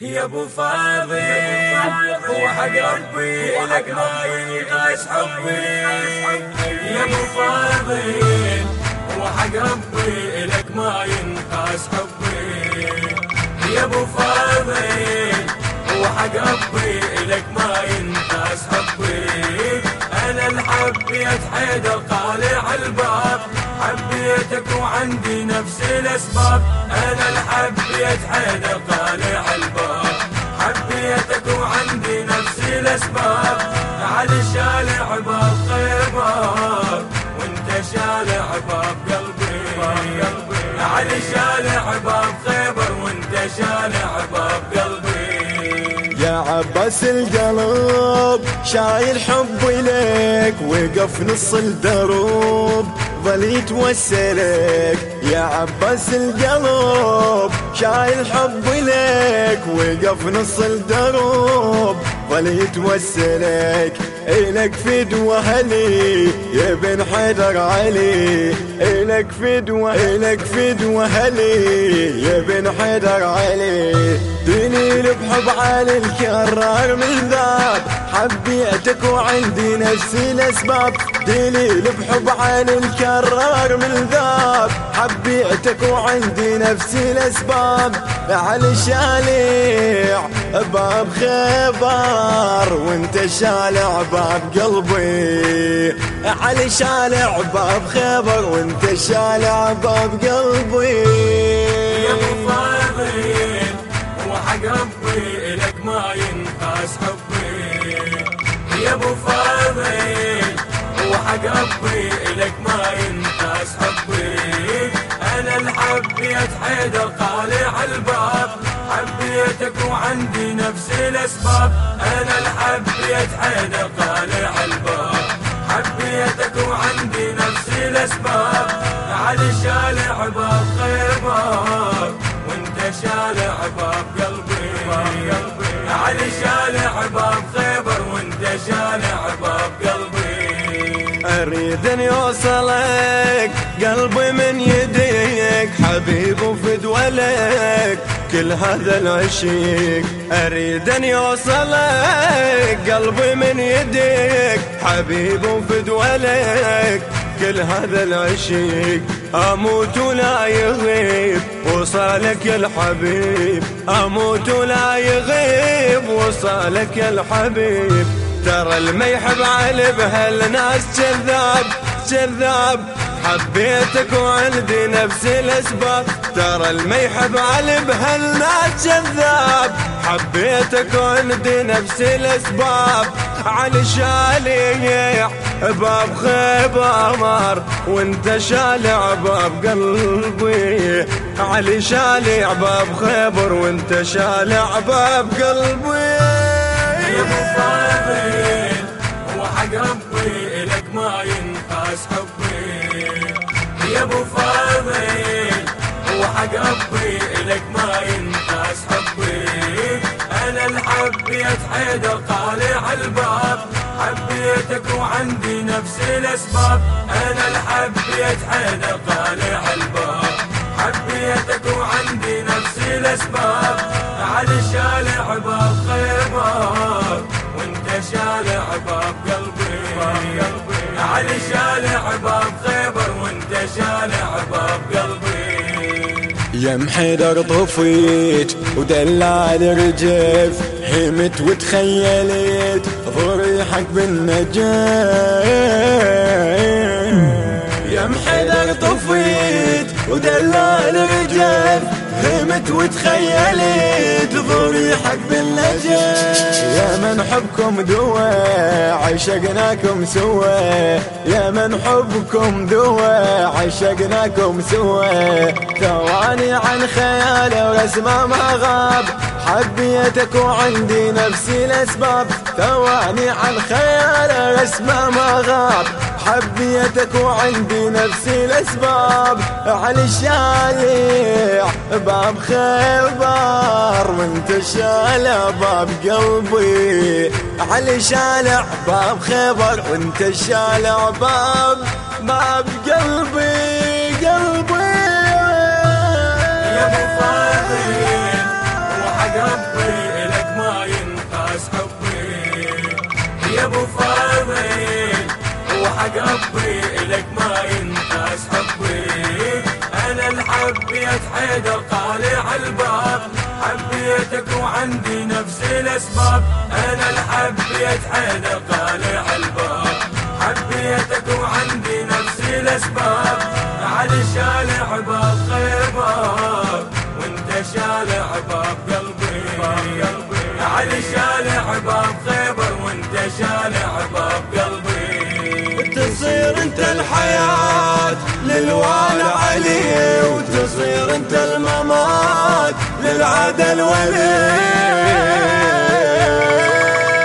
يا أبو فاضل هو حق ربي لك ما ينقاس حبي. يا أبو فاضل هو حق ربي لك ما ينقاس حبي. يا أبو فاضل هو حق ربي لك ما ينقاس حبي. أنا الحبيت حيدر طالع الباب. حبيتك وعندي نفس الأسباب. أنا الحبيت حيدر طالع الباب. حبيتك وعندي نفس الأسباب. على الشارع باب خيبر وانت شارع باب قلبي. على الشارع باب خيبر وانت شارع باب قلبي. يا عباس القلب شايل حبي لك وقف نص الدروب. ظل يتوسلك يا عباس القلب شايل حبي لك وقف نص الدروب. ظل يتوسلك إلك فدوة هلي يا بن حيدر علي. إلك فدوة إلك فدوة هلي يا بن حيدر علي. بحب علي الكرار من ذاب. حبيتك وعندي نفس الأسباب. دليل بحب علي الكرار من ذاب. حبيتك وعندي نفس الأسباب. علي شالع باب خبر. وانت شالع باب قلبي. علي شالع باب خبر. وانت شالع باب قلبي. يا أبو فاضل هو حق ربي لك ما ينقاس حبي أنا الحبيت حيدر طالع الباب حبيتك وعندي نفس الأسباب. أنا الحبيت حيدر طالع الباب حبيتك وعندي نفس الأسباب. على الشارع باب خيبر وانت شارع باب قلبي. على الشارع باب خيبر شارع باب قلبي. أريد أن يوصلك قلبي من يديك حبيب وفدوى لك كل هذا العشيق. أريد أن يوصلك قلبي من يديك حبيب وفدوى لك كل هذا العشيق. أموت ولا يغيب وصالك يا الحبيب. أموت ولا يغيب وصالك يا الحبيب. ترى الما يحب علي بهالناس كذاب كذاب حبيتك وعندي نفس الأسباب. ترى الما يحب علي بهالناس كذاب حبيتك وعندي نفس الأسباب. علي شاليع باب خيبر وانت شالع باب قلبي. علي شالع باب خيبر وانت شالع باب قلبي. حق لك ما ينقاس حبي. أنا الحبيت حيدر طالع الباب. حبيتك وعندي نفس الأسباب. أنا الحبيت حيدر طالع الباب. حبيتك وعندي نفس الأسباب. على الشارع باب خيبر وانت شارع باب قلبي. على الشارع باب خيبر وانت شارع باب قلبي. يا محيدر طفيت ودلال رجف حمت وتخيلت ضريحك بالنجاة يا محيدر طفيت ودلال رجف همت وتخيلت ضريحك بالنجاة يا من حبكم دوا عشقناكم سوا. يا من حبكم دوا عشقناكم سوا. ثواني عن خيال ورسمة ما غاب. حبيتك وعندي نفس الأسباب. ثواني عن خيال رسمه ما غاب. حبيتك وعندي نفس الأسباب. على الشارع باب خيبر وانت شالع باب قلبي. على شالع باب خيبر وانت شالع باب باب قلبي. الحبيت حيدر طالع الباب. حبيتك وعندي نفس الأسباب. أنا الحبيت حيدر طالع الباب. حبيتك وعندي نفس الأسباب. على شالع باب خيبر وانت شالع باب قلبي. على شالع باب خيبر وانت شالع باب قلبي. تصير انت الحياة للوالى علي وتصير انت الممات للعدل ولي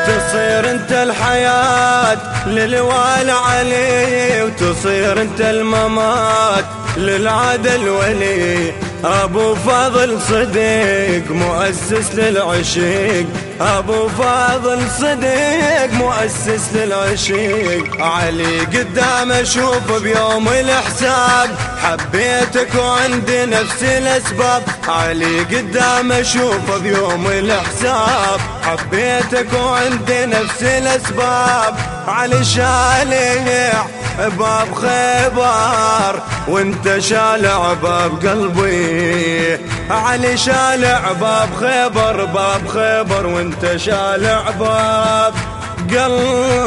تصير انت الحياة للوالى علي وتصير انت الممات للعدل ولي أبو فاضل صديق مؤسس للعشيق. أبو فاضل صديق مؤسس للعشيق. علي قدام أشوف بيوم الحساب. حبيتك وعندي نفس الأسباب. علي قدام أشوف بيوم الحساب. حبيتك وعندي نفس الأسباب. علي شالع باب خيبر وانت شالع باب قلبي. علي شالع باب خيبر باب خيبر وانت شالع باب قلبي.